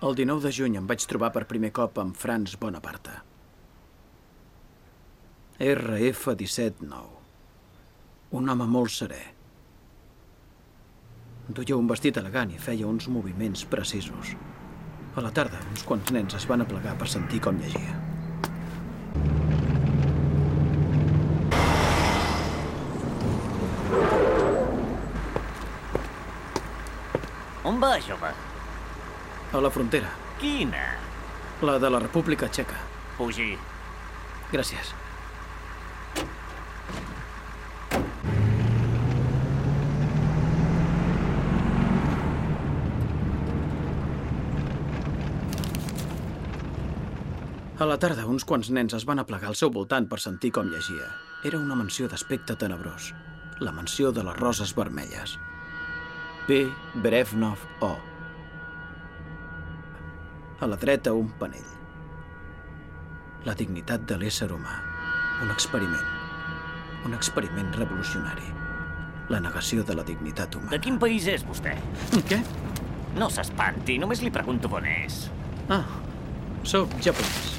El 19 de juny em vaig trobar per primer cop amb Franz Bonaparte. RF-179. Un home molt serè. Duia un vestit elegant i feia uns moviments precisos. A la tarda, uns quants nens es van aplegar per sentir com llegia. On va, jove? A la frontera, Quina? la de la República Txeca. Pugi. Gràcies. A la tarda, uns quants nens es van aplegar al seu voltant per sentir com llegia. Era una mansió d'aspecte tenebrós. La mansió de les roses vermelles. P. Brevnov O. A la dreta, un panell. La dignitat de l'ésser humà. Un experiment. Un experiment revolucionari. La negació de la dignitat humana. De quin país és vostè? Què? No s'espanti, només li pregunto on és. Ah, sóc japonès.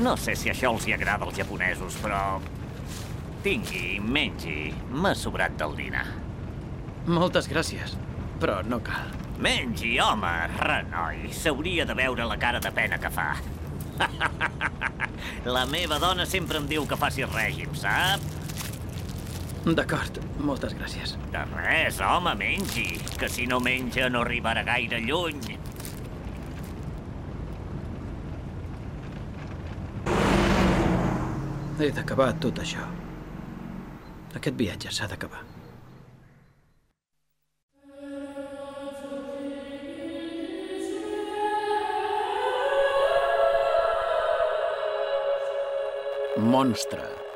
No sé si això els hi agrada als japonesos, però... Tingui, mengi. M'ha sobrat del dinar. Moltes gràcies, però no cal. Mengi, home, renoi. S'hauria de veure la cara de pena que fa. la meva dona sempre em diu que faci règim, sap? D'acord, moltes gràcies. De res, home, mengi. Que si no menja no arribarà gaire lluny. He d'acabar tot això. Aquest viatge s'ha d'acabar. Monstre.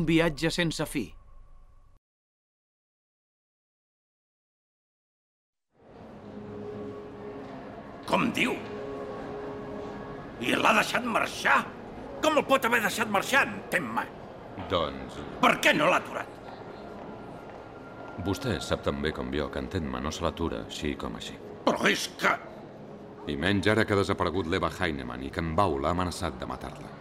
Un viatge sense fi. Com diu? I l'ha deixat marxar? Com el pot haver deixat marxar, entén-me? Doncs... Per què no l'ha aturat? Vostè sap tan bé com jo que entén-me no se l'atura així com així. Però és que... I menys ara que ha desaparegut l'Eva Heinemann i que en Bau l'ha amenaçat de matar-la.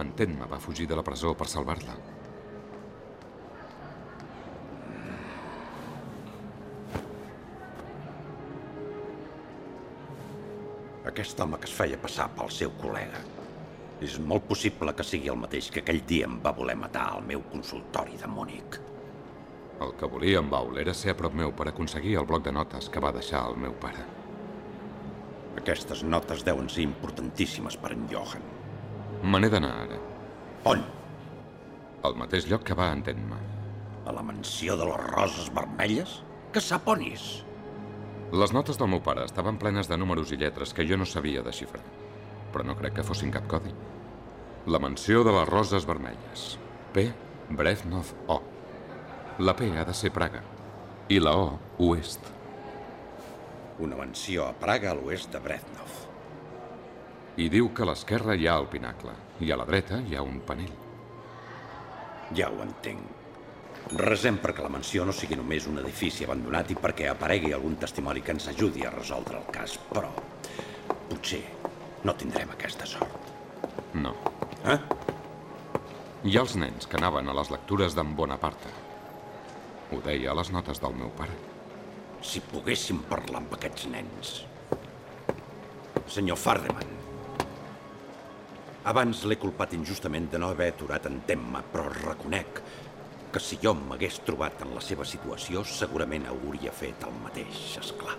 Entén-me va fugir de la presó per salvar-la. Aquest home que es feia passar pel seu col·lega és molt possible que sigui el mateix que aquell dia em va voler matar al meu consultori de Múnich. El que volia en Baul era ser a prop meu per aconseguir el bloc de notes que va deixar el meu pare. Aquestes notes deuen ser importantíssimes per en Johan. Me n'he d'anar ara. On? Al mateix lloc que va entén-me. A la mansió de les roses vermelles? Que sap on és? Les notes del meu pare estaven plenes de números i lletres que jo no sabia desxifrar, però no crec que fossin cap codi. La mansió de les roses vermelles. P. Brevnov O. La P ha de ser Praga. I la O, oest. Una mansió a Praga a l'oest de Brezhnev. I diu que a l'esquerra hi ha el pinacle i a la dreta hi ha un panell. Ja ho entenc. Resem perquè la mansió no sigui només un edifici abandonat i perquè aparegui algun testimoni que ens ajudi a resoldre el cas, però potser no tindrem aquesta sort. No. Eh? Hi ha els nens que anaven a les lectures d'en Bonaparte. Ho deia a les notes del meu pare. Si poguéssim parlar amb aquests nens. Senyor Fardeman, abans l'he culpat injustament de no haver aturat en Temma, però reconec que si jo m'hagués trobat en la seva situació, segurament hauria fet el mateix, és clar.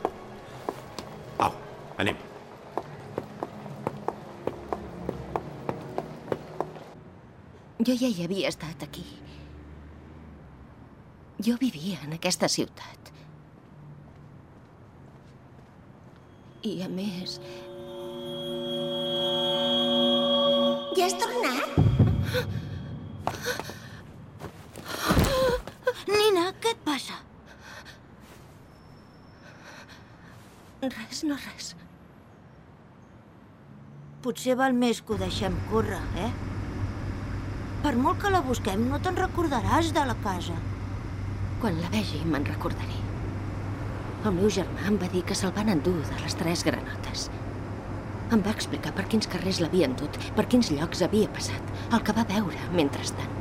Au, anem. Jo ja hi havia estat aquí. Jo vivia en aquesta ciutat. I a més... Ja has tornat? Nina, què et passa? Res, no res. Potser val més que ho deixem córrer, eh? Per molt que la busquem, no te'n recordaràs de la casa. Quan la vegi me'n recordaré. El meu germà em va dir que se'l van endur de les tres granotes. Em va explicar per quins carrers l'havien dut, per quins llocs havia passat, el que va veure mentrestant.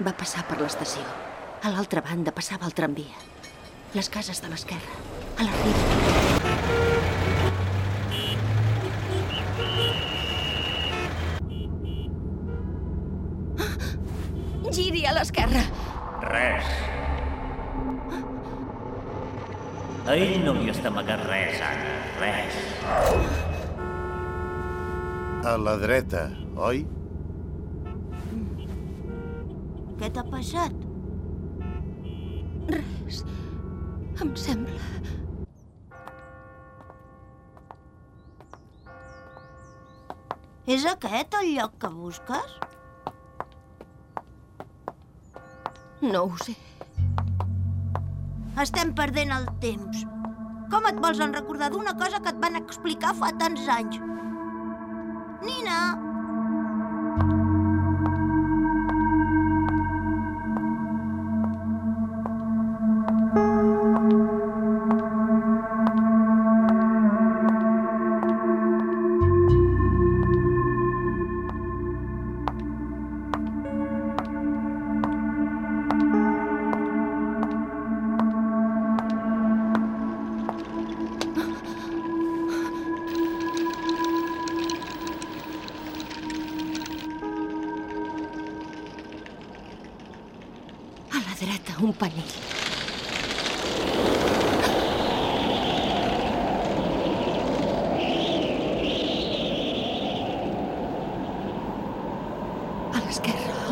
Va passar per l'estació. A l'altra banda passava el tramvia. Les cases de l'esquerra, a la riba. Giri a l'esquerra. Res. A ell no li està amagat res, Anna. Res. A la dreta, oi? Què t'ha passat? Res. Em sembla. És aquest el lloc que busques? No ho sé. Estem perdent el temps. Com et vols en recordar d'una cosa que et van explicar fa tants anys? Nina!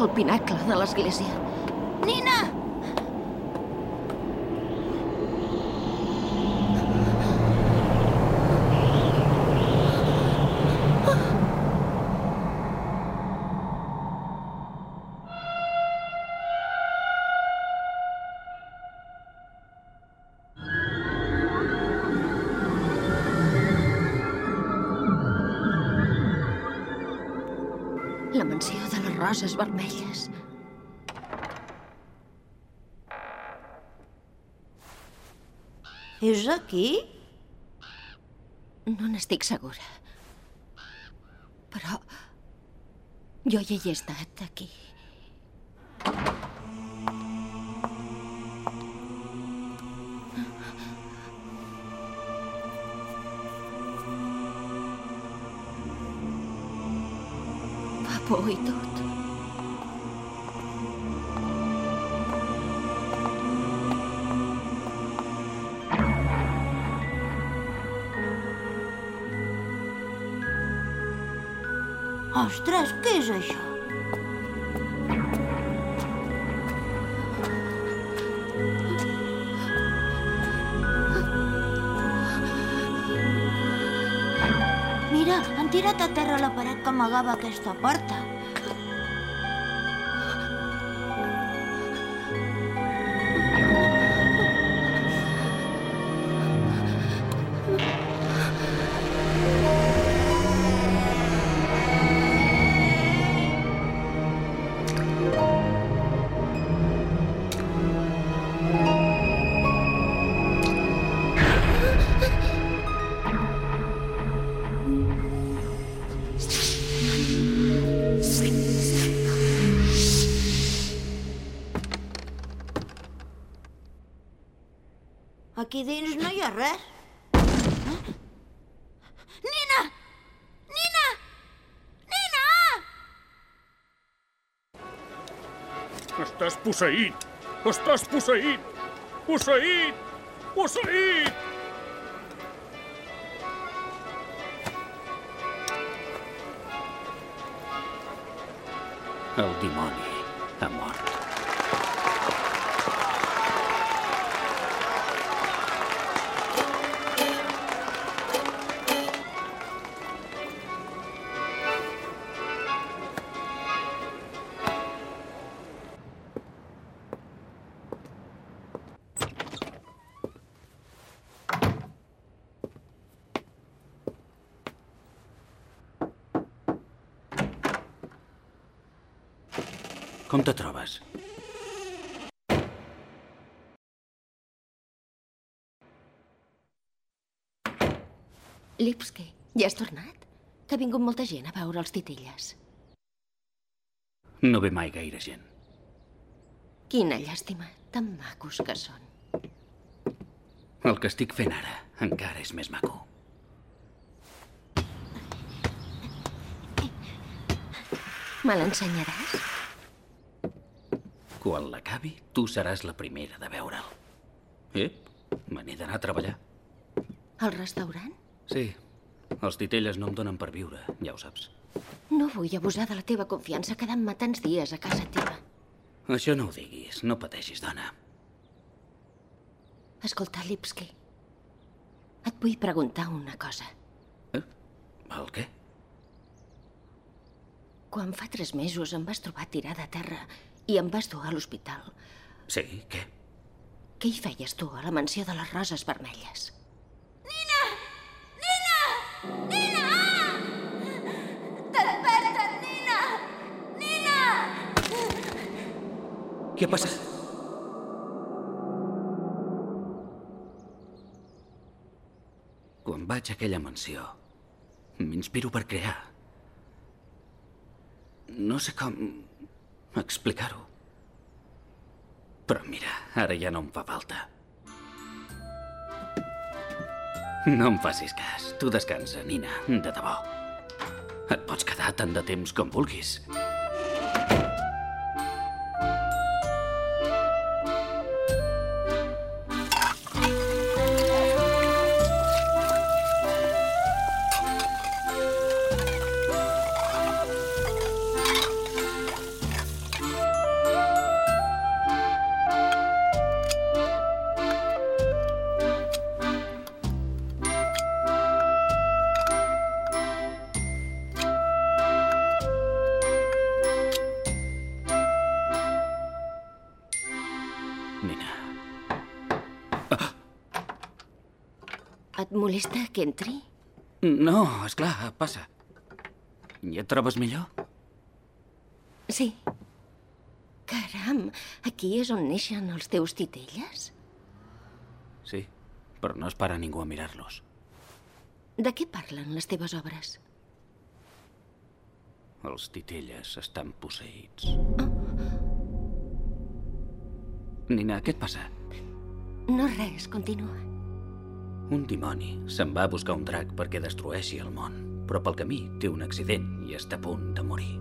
El pinacle de l'església. Nina! Roses vermelles. És aquí? No n'estic segura. Però... Jo ja hi he estat, aquí. Fa por i tot. Ostres, què és això? Mira, han tirat a terra la paret que amagava aquesta porta. Ha res. Eh? Nina! Nina! Nina! Estàs posseït! Estàs posseït! Posseït! Posseït! El dimoni ha mort. Com te trobes? Lipski, ja has tornat? Que ha vingut molta gent a veure els titelles. No ve mai gaire gent. Quina llàstima, tan macos que són. El que estic fent ara encara és més maco. Me l'ensenyaràs? Quan l'acabi, tu seràs la primera de veure'l. Ep, me n'he d'anar a treballar. Al restaurant? Sí, els titelles no em donen per viure, ja ho saps. No vull abusar de la teva confiança quedant-me tants dies a casa teva. Això no ho diguis, no pateixis, dona. Escolta, Lipski, et vull preguntar una cosa. Eh? El què? Quan fa tres mesos em vas trobar tirada a terra i em vas dur a l'hospital, Sí, què? què hi feies tu a la mansió de les roses vermelles? Nina! Nina! Desperta't, Nina! Nina! Què ha passat? Quan vaig a aquella mansió, m'inspiro per crear. No sé com explicar-ho. Però mira, ara ja no em fa falta. No em facis cas. Tu descansa, Nina, de debò. Et pots quedar tant de temps com vulguis. Et molesta que entri? no, és clar, passa. I et trobes millor? Sí. Caram, aquí és on neixen els teus titelles? Sí, però no es para ningú a mirar-los. De què parlen les teves obres? Els titelles estan posseïts. Nina, què et passa? No res, continua. Un dimoni se'n va a buscar un drac perquè destrueixi el món, però pel camí té un accident i està a punt de morir.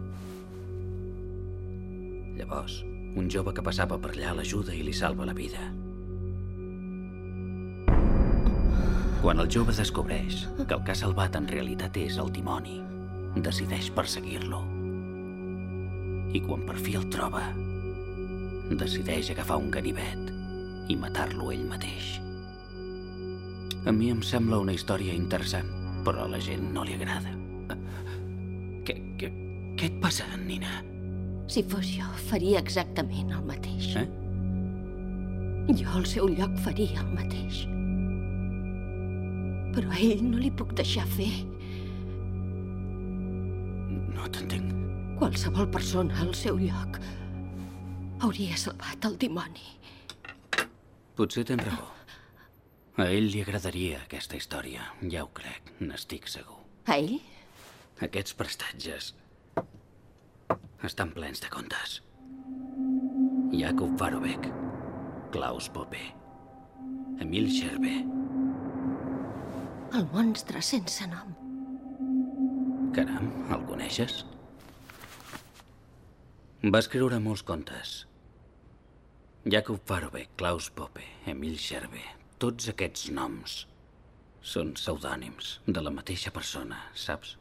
Llavors, un jove que passava per allà l'ajuda i li salva la vida. Quan el jove descobreix que el que ha salvat en realitat és el dimoni, decideix perseguir-lo. I quan per fi el troba, decideix agafar un ganivet i matar-lo ell mateix. A mi em sembla una història interessant, però a la gent no li agrada. Què, què, què et passa, Nina? Si fos jo, faria exactament el mateix. Eh? Jo al seu lloc faria el mateix. Però a ell no li puc deixar fer. No t'entenc. Qualsevol persona al seu lloc hauria salvat el dimoni. Potser tens raó. A ell li agradaria aquesta història, ja ho crec, n'estic segur. A ell? Aquests prestatges estan plens de contes. Jakub Varovek, Klaus Pope, Emil Sherbe. El monstre sense nom. Caram, el coneixes? Va escriure molts contes. Jacob Farobeck, Klaus Poppe, Emil Sherbe, tots aquests noms són pseudònims de la mateixa persona, saps?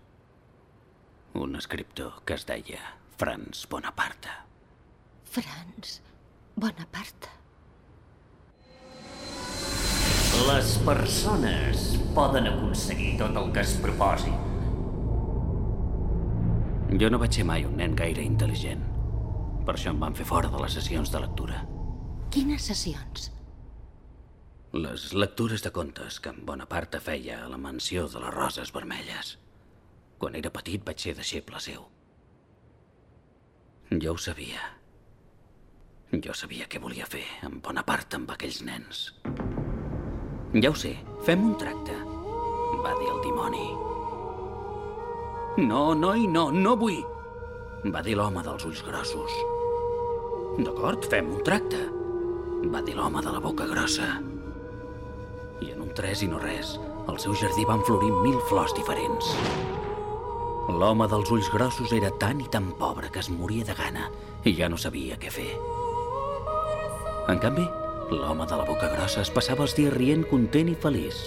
Un escriptor que es deia Franz Bonaparte. Franz Bonaparte. Les persones poden aconseguir tot el que es proposin. Jo no vaig ser mai un nen gaire intel·ligent. Per això em van fer fora de les sessions de lectura. Quines sessions? Les lectures de contes que en Bonaparte feia a la mansió de les Roses Vermelles. Quan era petit vaig ser deixeble seu. Jo ho sabia. Jo sabia què volia fer amb Bonaparte amb aquells nens. Ja ho sé, fem un tracte, va dir el dimoni. No, noi, no, no vull, va dir l'home dels ulls grossos. D'acord, fem un tracte, va dir l'home de la boca grossa. Tres i no res, al seu jardí van florir mil flors diferents. L'home dels ulls grossos era tan i tan pobre que es moria de gana i ja no sabia què fer. En canvi, l'home de la boca grossa es passava els dies rient content i feliç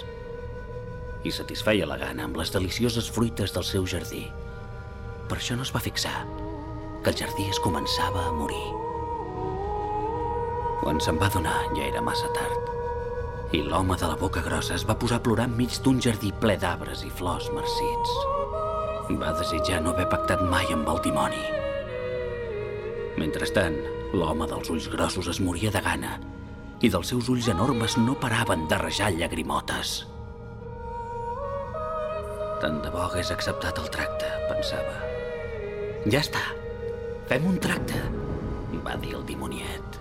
i satisfeia la gana amb les delicioses fruites del seu jardí. Per això no es va fixar que el jardí es començava a morir. Quan se'n va donar ja era massa tard i l'home de la boca grossa es va posar a plorar enmig d'un jardí ple d'arbres i flors marcits. Va desitjar no haver pactat mai amb el dimoni. Mentrestant, l'home dels ulls grossos es moria de gana i dels seus ulls enormes no paraven de rajar llagrimotes. Tant de bo hagués acceptat el tracte, pensava. Ja està, fem un tracte, va dir el dimoniet.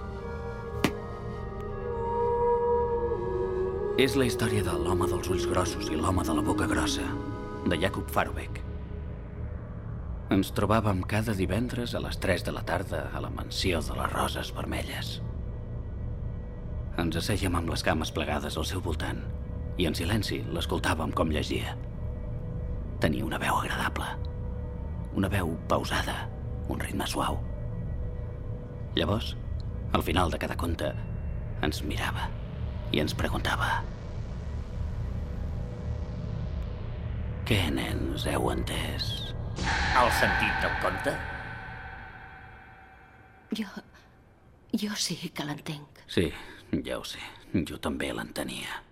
És la història de l'home dels ulls grossos i l'home de la boca grossa, de Jacob Farobeck. Ens trobàvem cada divendres a les 3 de la tarda a la mansió de les Roses Vermelles. Ens assèiem amb les cames plegades al seu voltant i en silenci l'escoltàvem com llegia. Tenia una veu agradable, una veu pausada, un ritme suau. Llavors, al final de cada conte, ens mirava i ens preguntava Què, nens, heu entès? El sentit del conte? Jo... Jo sí que l'entenc. Sí, ja ho sé. Jo també l'entenia.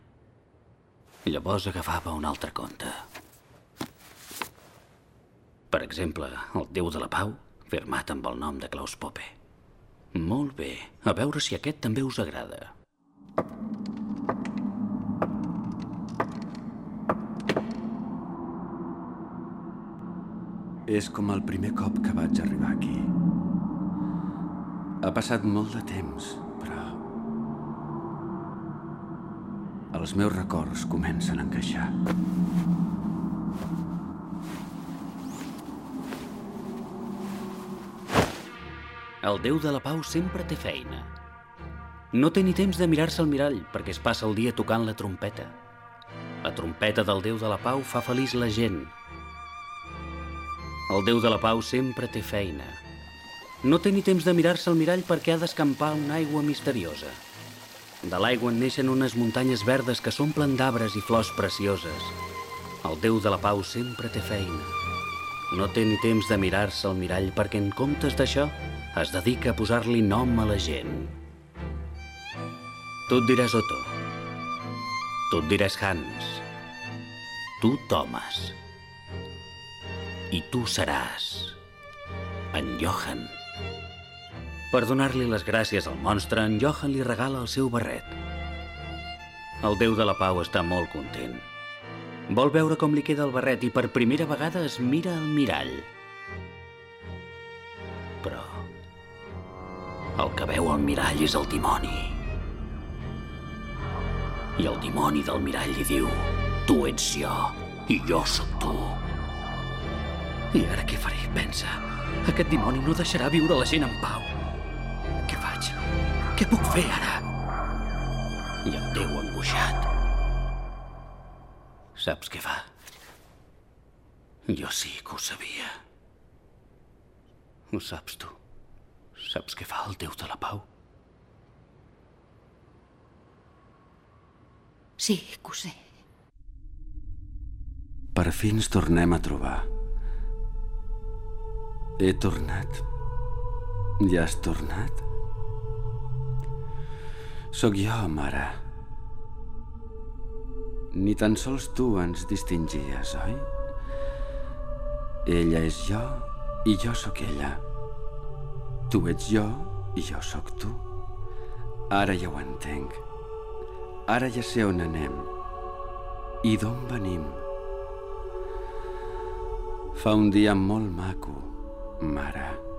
Llavors agafava un altre conte. Per exemple, el Déu de la Pau, firmat amb el nom de Klaus Poppe. Molt bé. A veure si aquest també us agrada. És com el primer cop que vaig arribar aquí. Ha passat molt de temps, però... Els meus records comencen a encaixar. El Déu de la Pau sempre té feina. No té ni temps de mirar-se al mirall perquè es passa el dia tocant la trompeta. La trompeta del Déu de la Pau fa feliç la gent. El Déu de la Pau sempre té feina. No té ni temps de mirar-se al mirall perquè ha d'escampar una aigua misteriosa. De l'aigua en neixen unes muntanyes verdes que s'omplen d'arbres i flors precioses. El Déu de la Pau sempre té feina. No té ni temps de mirar-se al mirall perquè en comptes d'això es dedica a posar-li nom a la gent. Tu et diràs Otto. Tu et diràs Hans. Tu Thomas. I tu seràs en Johan. Per donar-li les gràcies al monstre, en Johan li regala el seu barret. El déu de la pau està molt content. Vol veure com li queda el barret i per primera vegada es mira al mirall. Però el que veu al mirall és el dimoni. I el dimoni del mirall li diu Tu ets jo i jo sóc tu. I ara què faré? Pensa. Aquest dimoni no deixarà viure la gent en pau. Què faig? Què puc fer ara? I el Déu angoixat. Saps què fa? Jo sí que ho sabia. Ho saps tu. Saps què fa el Déu de la Pau? Sí, que ho sé. Per fi ens tornem a trobar. He tornat. Ja has tornat? Sóc jo, mare. Ni tan sols tu ens distingies, oi? Ella és jo i jo sóc ella. Tu ets jo i jo sóc tu. Ara ja ho entenc. Ara ja sé on anem. I d'on venim. Fa un dia molt maco, mare.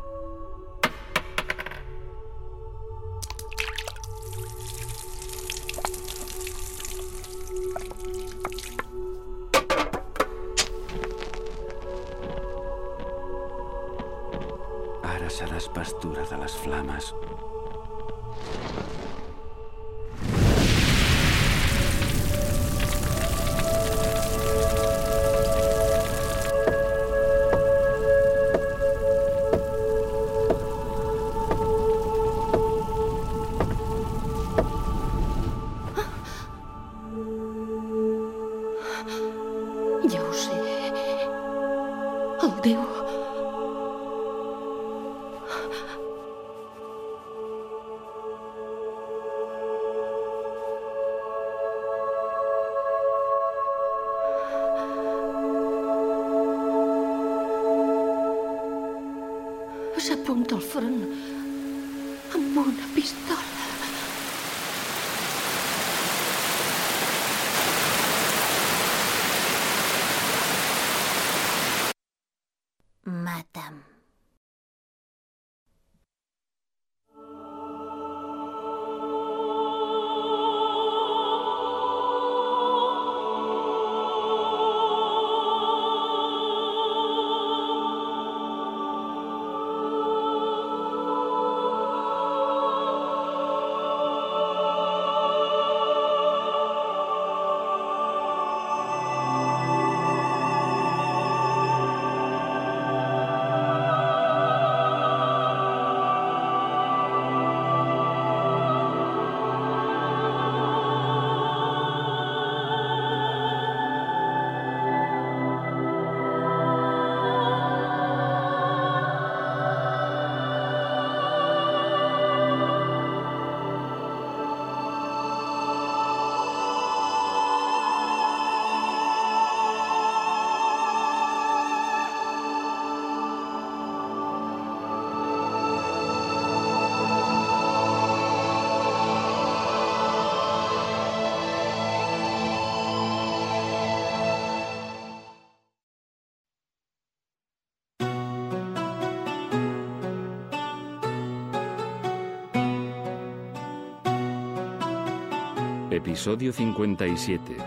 Episodio 57.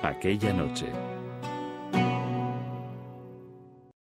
Aquella noche.